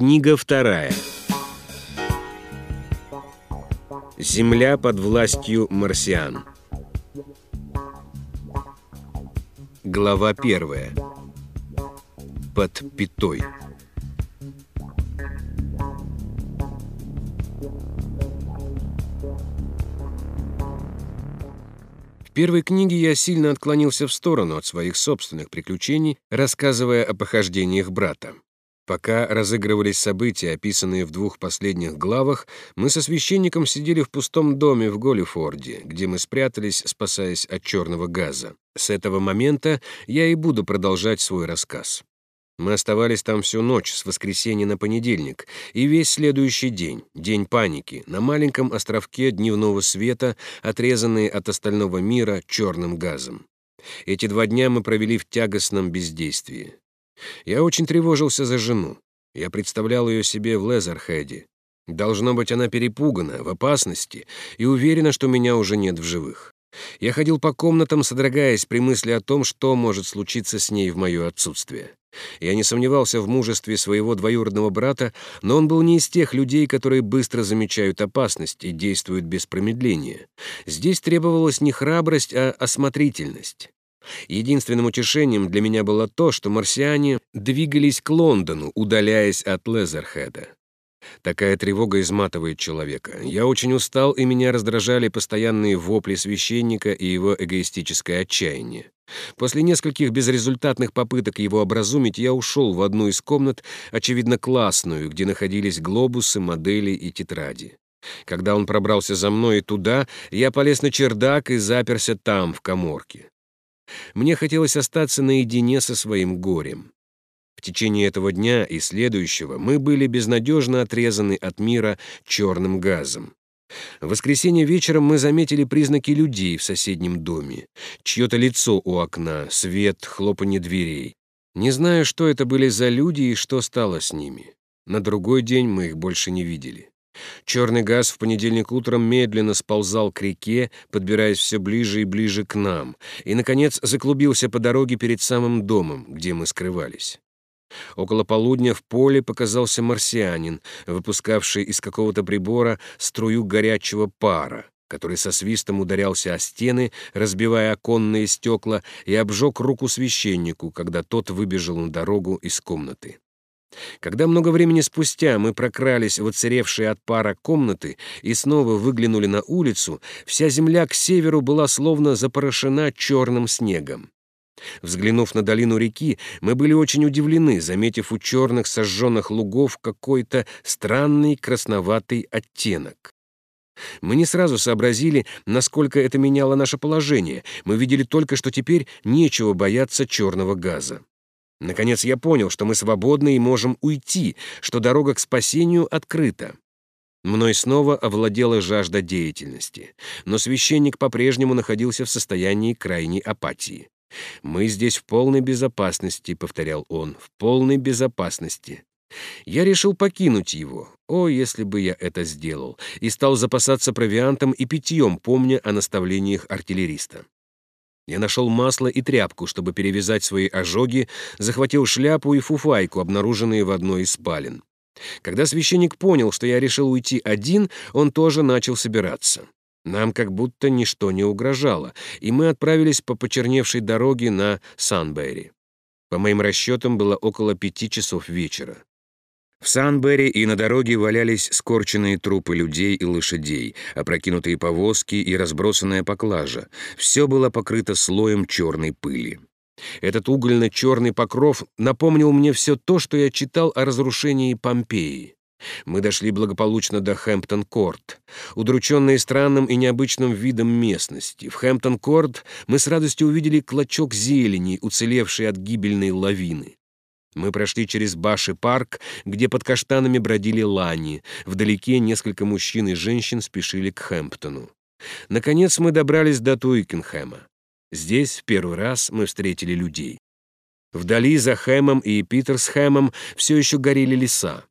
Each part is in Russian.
Книга вторая. Земля под властью марсиан. Глава первая. Под пятой. В первой книге я сильно отклонился в сторону от своих собственных приключений, рассказывая о похождениях брата. Пока разыгрывались события, описанные в двух последних главах, мы со священником сидели в пустом доме в Голлифорде, где мы спрятались, спасаясь от черного газа. С этого момента я и буду продолжать свой рассказ. Мы оставались там всю ночь, с воскресенья на понедельник, и весь следующий день, день паники, на маленьком островке дневного света, отрезанные от остального мира черным газом. Эти два дня мы провели в тягостном бездействии. Я очень тревожился за жену. Я представлял ее себе в Лезерхеде. Должно быть, она перепугана, в опасности, и уверена, что меня уже нет в живых. Я ходил по комнатам, содрогаясь при мысли о том, что может случиться с ней в мое отсутствие. Я не сомневался в мужестве своего двоюродного брата, но он был не из тех людей, которые быстро замечают опасность и действуют без промедления. Здесь требовалась не храбрость, а осмотрительность. Единственным утешением для меня было то, что марсиане двигались к Лондону, удаляясь от Лезерхеда. Такая тревога изматывает человека. Я очень устал, и меня раздражали постоянные вопли священника и его эгоистическое отчаяние. После нескольких безрезультатных попыток его образумить, я ушел в одну из комнат, очевидно классную, где находились глобусы, модели и тетради. Когда он пробрался за мной туда, я полез на чердак и заперся там, в коморке. Мне хотелось остаться наедине со своим горем. В течение этого дня и следующего мы были безнадежно отрезаны от мира черным газом. В воскресенье вечером мы заметили признаки людей в соседнем доме. Чье-то лицо у окна, свет, хлопанье дверей. Не знаю, что это были за люди и что стало с ними. На другой день мы их больше не видели. Черный газ в понедельник утром медленно сползал к реке, подбираясь все ближе и ближе к нам, и, наконец, заклубился по дороге перед самым домом, где мы скрывались. Около полудня в поле показался марсианин, выпускавший из какого-то прибора струю горячего пара, который со свистом ударялся о стены, разбивая оконные стекла, и обжег руку священнику, когда тот выбежал на дорогу из комнаты. Когда много времени спустя мы прокрались в оцаревшие от пара комнаты и снова выглянули на улицу, вся земля к северу была словно запорошена черным снегом. Взглянув на долину реки, мы были очень удивлены, заметив у черных сожженных лугов какой-то странный красноватый оттенок. Мы не сразу сообразили, насколько это меняло наше положение. Мы видели только, что теперь нечего бояться черного газа. Наконец я понял, что мы свободны и можем уйти, что дорога к спасению открыта. Мной снова овладела жажда деятельности, но священник по-прежнему находился в состоянии крайней апатии. «Мы здесь в полной безопасности», — повторял он, — «в полной безопасности». Я решил покинуть его, о, если бы я это сделал, и стал запасаться провиантом и питьем, помня о наставлениях артиллериста. Я нашел масло и тряпку, чтобы перевязать свои ожоги, захватил шляпу и фуфайку, обнаруженные в одной из спален. Когда священник понял, что я решил уйти один, он тоже начал собираться. Нам как будто ничто не угрожало, и мы отправились по почерневшей дороге на Санбэри. По моим расчетам, было около пяти часов вечера. В Санбэри и на дороге валялись скорченные трупы людей и лошадей, опрокинутые повозки и разбросанная поклажа. Все было покрыто слоем черной пыли. Этот угольно-черный покров напомнил мне все то, что я читал о разрушении Помпеи. Мы дошли благополучно до Хэмптон-Корт. Удрученные странным и необычным видом местности, в Хэмптон-Корт мы с радостью увидели клочок зелени, уцелевший от гибельной лавины. Мы прошли через Баши-парк, где под каштанами бродили лани. Вдалеке несколько мужчин и женщин спешили к Хэмптону. Наконец мы добрались до Туикенхэма. Здесь в первый раз мы встретили людей. Вдали за Хэмом и Питерсхэмом все еще горели леса.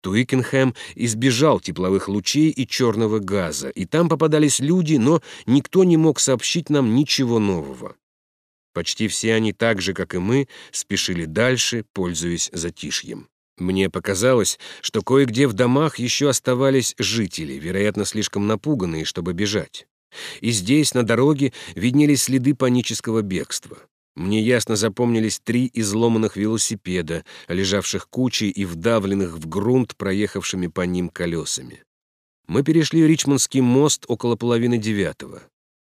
Туикенхэм избежал тепловых лучей и черного газа, и там попадались люди, но никто не мог сообщить нам ничего нового. Почти все они так же, как и мы, спешили дальше, пользуясь затишьем. Мне показалось, что кое-где в домах еще оставались жители, вероятно, слишком напуганные, чтобы бежать. И здесь, на дороге, виднелись следы панического бегства. Мне ясно запомнились три изломанных велосипеда, лежавших кучей и вдавленных в грунт проехавшими по ним колесами. Мы перешли Ричмондский мост около половины девятого.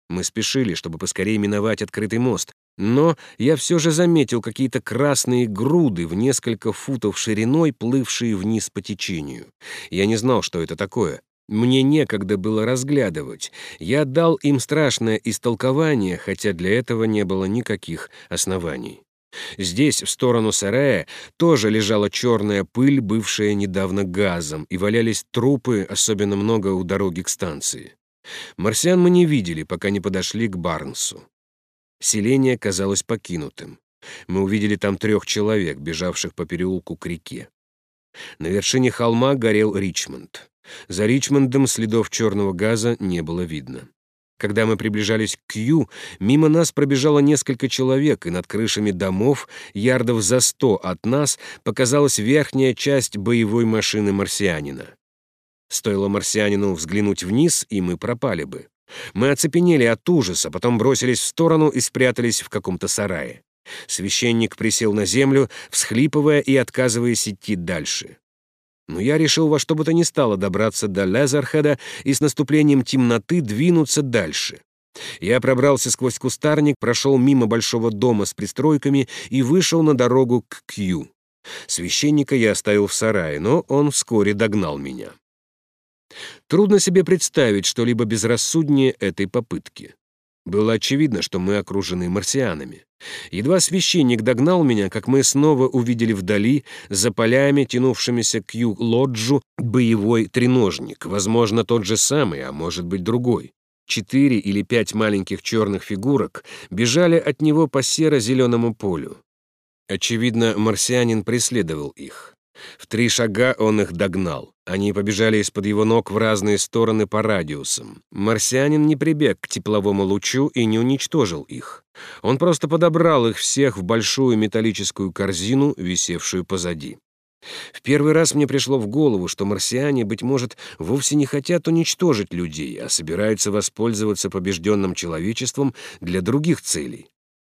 Мы спешили, чтобы поскорее миновать открытый мост, но я все же заметил какие-то красные груды в несколько футов шириной, плывшие вниз по течению. Я не знал, что это такое. Мне некогда было разглядывать. Я дал им страшное истолкование, хотя для этого не было никаких оснований. Здесь, в сторону сарая, тоже лежала черная пыль, бывшая недавно газом, и валялись трупы, особенно много у дороги к станции. Марсиан мы не видели, пока не подошли к Барнсу. Селение казалось покинутым. Мы увидели там трех человек, бежавших по переулку к реке. На вершине холма горел Ричмонд. За Ричмондом следов черного газа не было видно. Когда мы приближались к Ю, мимо нас пробежало несколько человек, и над крышами домов, ярдов за сто от нас, показалась верхняя часть боевой машины марсианина. Стоило марсианину взглянуть вниз, и мы пропали бы. Мы оцепенели от ужаса, потом бросились в сторону и спрятались в каком-то сарае. Священник присел на землю, всхлипывая и отказываясь идти дальше. Но я решил во что бы то ни стало добраться до Лезерхеда и с наступлением темноты двинуться дальше. Я пробрался сквозь кустарник, прошел мимо большого дома с пристройками и вышел на дорогу к Кью. Священника я оставил в сарае, но он вскоре догнал меня. Трудно себе представить что-либо безрассуднее этой попытки. Было очевидно, что мы окружены марсианами. Едва священник догнал меня, как мы снова увидели вдали, за полями, тянувшимися к юг-лоджу, боевой треножник, возможно, тот же самый, а может быть, другой. Четыре или пять маленьких черных фигурок бежали от него по серо-зеленому полю. Очевидно, марсианин преследовал их. В три шага он их догнал. Они побежали из-под его ног в разные стороны по радиусам. Марсианин не прибег к тепловому лучу и не уничтожил их. Он просто подобрал их всех в большую металлическую корзину, висевшую позади. В первый раз мне пришло в голову, что марсиане, быть может, вовсе не хотят уничтожить людей, а собираются воспользоваться побежденным человечеством для других целей.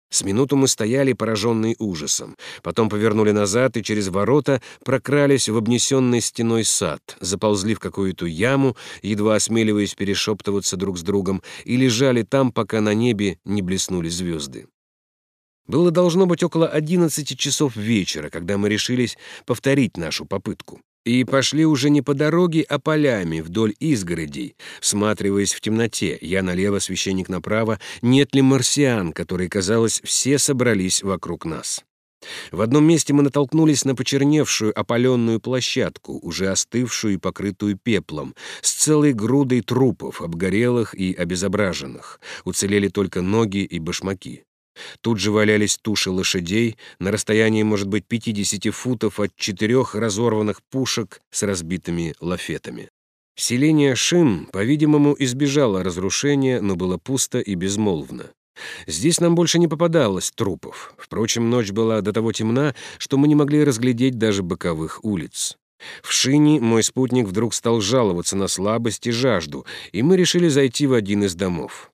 С минуту мы стояли, пораженные ужасом. Потом повернули назад и через ворота прокрались в обнесенный стеной сад, заползли в какую-то яму, едва осмеливаясь перешептываться друг с другом, и лежали там, пока на небе не блеснули звезды. Было должно быть около одиннадцати часов вечера, когда мы решились повторить нашу попытку и пошли уже не по дороге, а полями вдоль изгородей, всматриваясь в темноте, я налево, священник направо, нет ли марсиан, которые, казалось, все собрались вокруг нас. В одном месте мы натолкнулись на почерневшую опаленную площадку, уже остывшую и покрытую пеплом, с целой грудой трупов, обгорелых и обезображенных. Уцелели только ноги и башмаки. Тут же валялись туши лошадей на расстоянии, может быть, 50 футов от четырех разорванных пушек с разбитыми лафетами. Селение Шим, по-видимому, избежало разрушения, но было пусто и безмолвно. Здесь нам больше не попадалось трупов. Впрочем, ночь была до того темна, что мы не могли разглядеть даже боковых улиц. В Шине мой спутник вдруг стал жаловаться на слабость и жажду, и мы решили зайти в один из домов.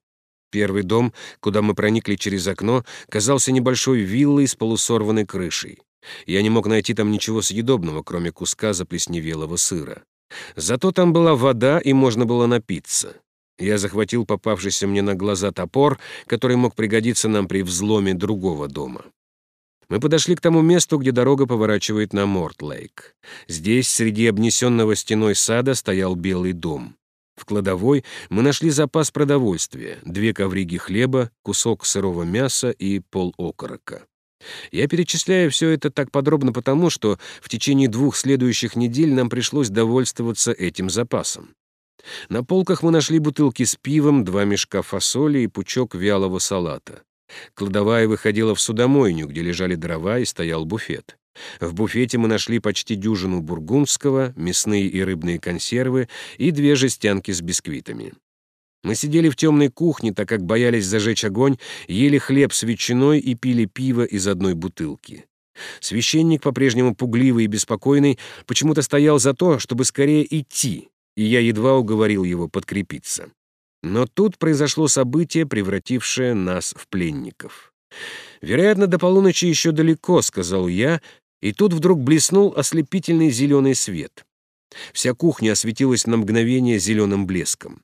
Первый дом, куда мы проникли через окно, казался небольшой виллой с полусорванной крышей. Я не мог найти там ничего съедобного, кроме куска заплесневелого сыра. Зато там была вода, и можно было напиться. Я захватил попавшийся мне на глаза топор, который мог пригодиться нам при взломе другого дома. Мы подошли к тому месту, где дорога поворачивает на Мортлейк. Здесь, среди обнесенного стеной сада, стоял белый дом. В кладовой мы нашли запас продовольствия, две ковриги хлеба, кусок сырого мяса и пол окорока. Я перечисляю все это так подробно потому, что в течение двух следующих недель нам пришлось довольствоваться этим запасом. На полках мы нашли бутылки с пивом, два мешка фасоли и пучок вялого салата. Кладовая выходила в судомойню, где лежали дрова и стоял буфет. В буфете мы нашли почти дюжину бургундского, мясные и рыбные консервы и две жестянки с бисквитами. Мы сидели в темной кухне, так как боялись зажечь огонь, ели хлеб с ветчиной и пили пиво из одной бутылки. Священник, по-прежнему пугливый и беспокойный, почему-то стоял за то, чтобы скорее идти, и я едва уговорил его подкрепиться. Но тут произошло событие, превратившее нас в пленников. «Вероятно, до полуночи еще далеко», — сказал я, и тут вдруг блеснул ослепительный зеленый свет. Вся кухня осветилась на мгновение зеленым блеском.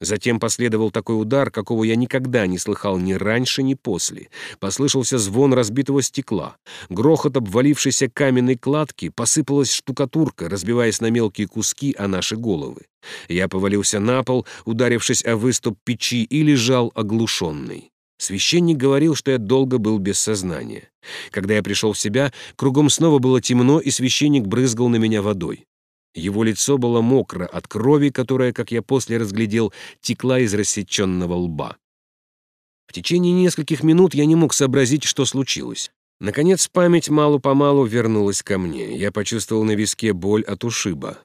Затем последовал такой удар, какого я никогда не слыхал ни раньше, ни после. Послышался звон разбитого стекла. Грохот обвалившейся каменной кладки, посыпалась штукатурка, разбиваясь на мелкие куски о наши головы. Я повалился на пол, ударившись о выступ печи, и лежал оглушенный. Священник говорил, что я долго был без сознания. Когда я пришел в себя, кругом снова было темно, и священник брызгал на меня водой. Его лицо было мокро от крови, которая, как я после разглядел, текла из рассеченного лба. В течение нескольких минут я не мог сообразить, что случилось. Наконец память мало-помалу вернулась ко мне. Я почувствовал на виске боль от ушиба.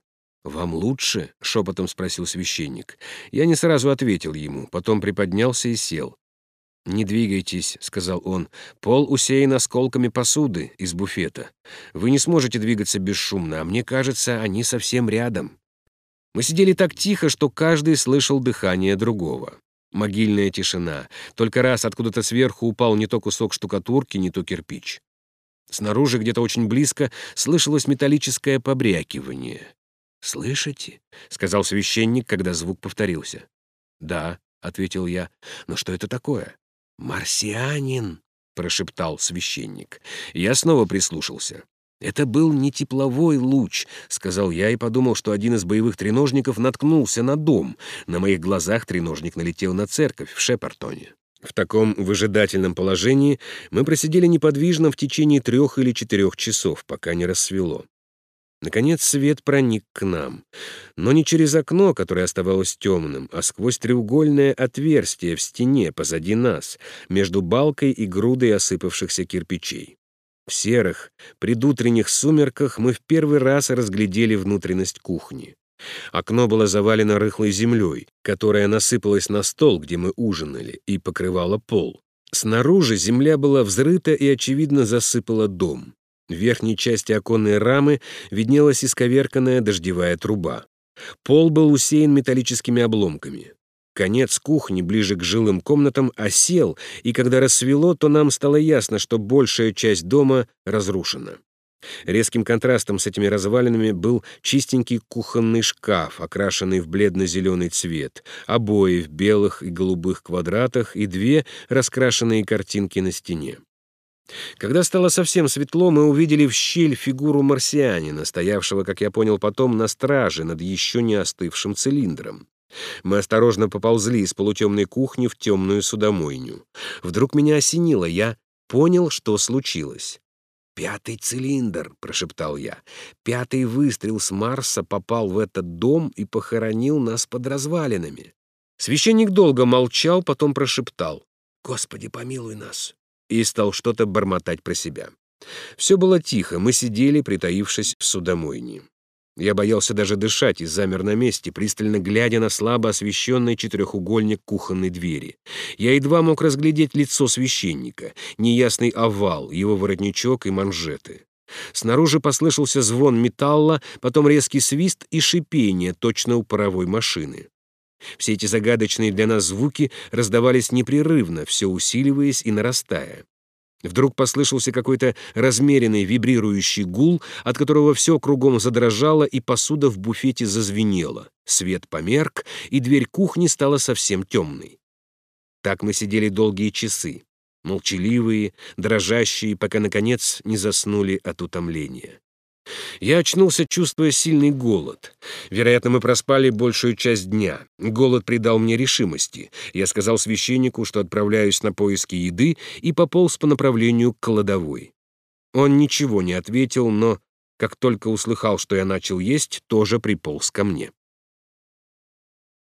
«Вам лучше?» — шепотом спросил священник. Я не сразу ответил ему, потом приподнялся и сел. «Не двигайтесь», — сказал он. «Пол усеян осколками посуды из буфета. Вы не сможете двигаться бесшумно, а мне кажется, они совсем рядом». Мы сидели так тихо, что каждый слышал дыхание другого. Могильная тишина. Только раз откуда-то сверху упал не то кусок штукатурки, не то кирпич. Снаружи, где-то очень близко, слышалось металлическое побрякивание. «Слышите?» — сказал священник, когда звук повторился. «Да», — ответил я. «Но что это такое?» «Марсианин!» — прошептал священник. Я снова прислушался. «Это был не тепловой луч», — сказал я и подумал, что один из боевых треножников наткнулся на дом. На моих глазах треножник налетел на церковь в Шепартоне. В таком выжидательном положении мы просидели неподвижно в течение трех или четырех часов, пока не рассвело. Наконец свет проник к нам, но не через окно, которое оставалось темным, а сквозь треугольное отверстие в стене позади нас, между балкой и грудой осыпавшихся кирпичей. В серых, предутренних сумерках мы в первый раз разглядели внутренность кухни. Окно было завалено рыхлой землей, которая насыпалась на стол, где мы ужинали, и покрывала пол. Снаружи земля была взрыта и, очевидно, засыпала дом. В верхней части оконной рамы виднелась исковерканная дождевая труба. Пол был усеян металлическими обломками. Конец кухни ближе к жилым комнатам осел, и когда рассвело, то нам стало ясно, что большая часть дома разрушена. Резким контрастом с этими развалинами был чистенький кухонный шкаф, окрашенный в бледно-зеленый цвет, обои в белых и голубых квадратах и две раскрашенные картинки на стене. Когда стало совсем светло, мы увидели в щель фигуру марсианина, стоявшего, как я понял потом, на страже над еще не остывшим цилиндром. Мы осторожно поползли из полутемной кухни в темную судомойню. Вдруг меня осенило, я понял, что случилось. «Пятый цилиндр», — прошептал я. «Пятый выстрел с Марса попал в этот дом и похоронил нас под развалинами». Священник долго молчал, потом прошептал. «Господи, помилуй нас и стал что-то бормотать про себя. Все было тихо, мы сидели, притаившись в судомойне. Я боялся даже дышать и замер на месте, пристально глядя на слабо освещенный четырехугольник кухонной двери. Я едва мог разглядеть лицо священника, неясный овал, его воротничок и манжеты. Снаружи послышался звон металла, потом резкий свист и шипение, точно у паровой машины. Все эти загадочные для нас звуки раздавались непрерывно, все усиливаясь и нарастая. Вдруг послышался какой-то размеренный вибрирующий гул, от которого все кругом задрожало, и посуда в буфете зазвенела. Свет померк, и дверь кухни стала совсем темной. Так мы сидели долгие часы, молчаливые, дрожащие, пока, наконец, не заснули от утомления. Я очнулся, чувствуя сильный голод. Вероятно, мы проспали большую часть дня. Голод придал мне решимости. Я сказал священнику, что отправляюсь на поиски еды, и пополз по направлению к кладовой. Он ничего не ответил, но, как только услыхал, что я начал есть, тоже приполз ко мне.